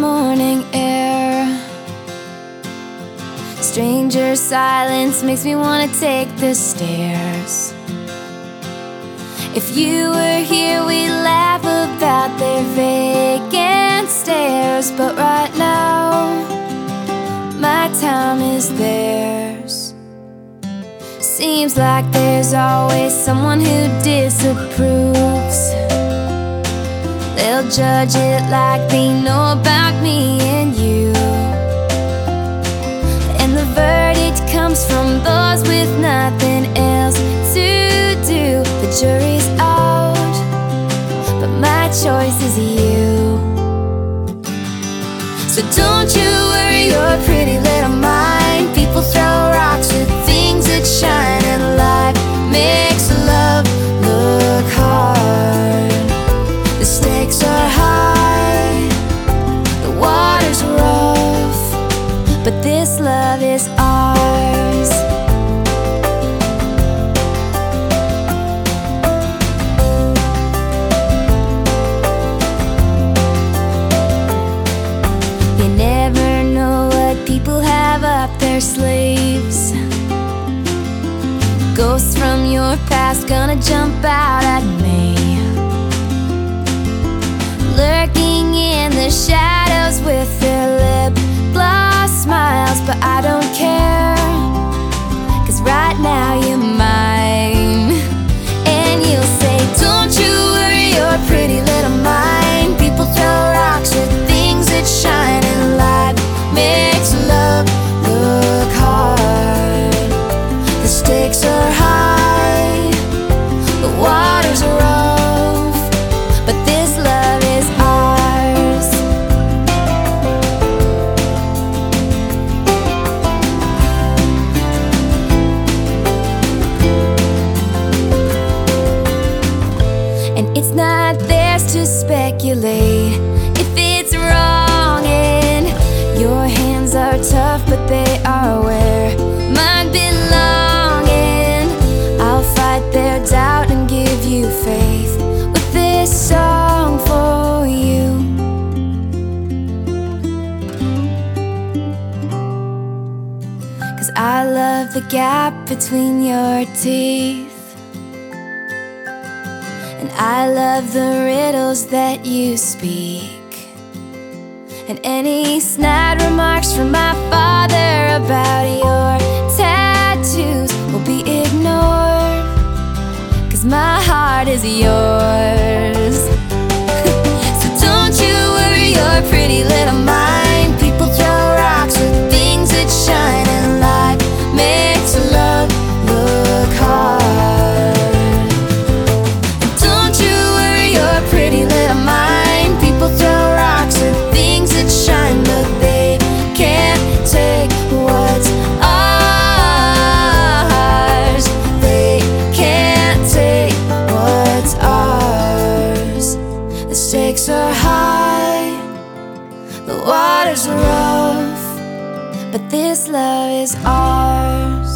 morning air. Stranger silence makes me wanna take the stairs. If you were here, we'd laugh about their vacant stares. But right now, my time is theirs. Seems like there's always someone who disapproves. They'll judge it like they know about but this love is ours. You never know what people have up their sleeves. Ghosts from your past gonna jump out at me. Lurking in the shadows not theirs to speculate if it's wrong. And your hands are tough, but they are where mine belong. And I'll fight their doubt and give you faith with this song for you. Cause I love the gap between your teeth. And I love the riddles that you speak. And any snide remarks from my father about your tattoos will be ignored. Cause my heart is yours. The rough, but this love is ours.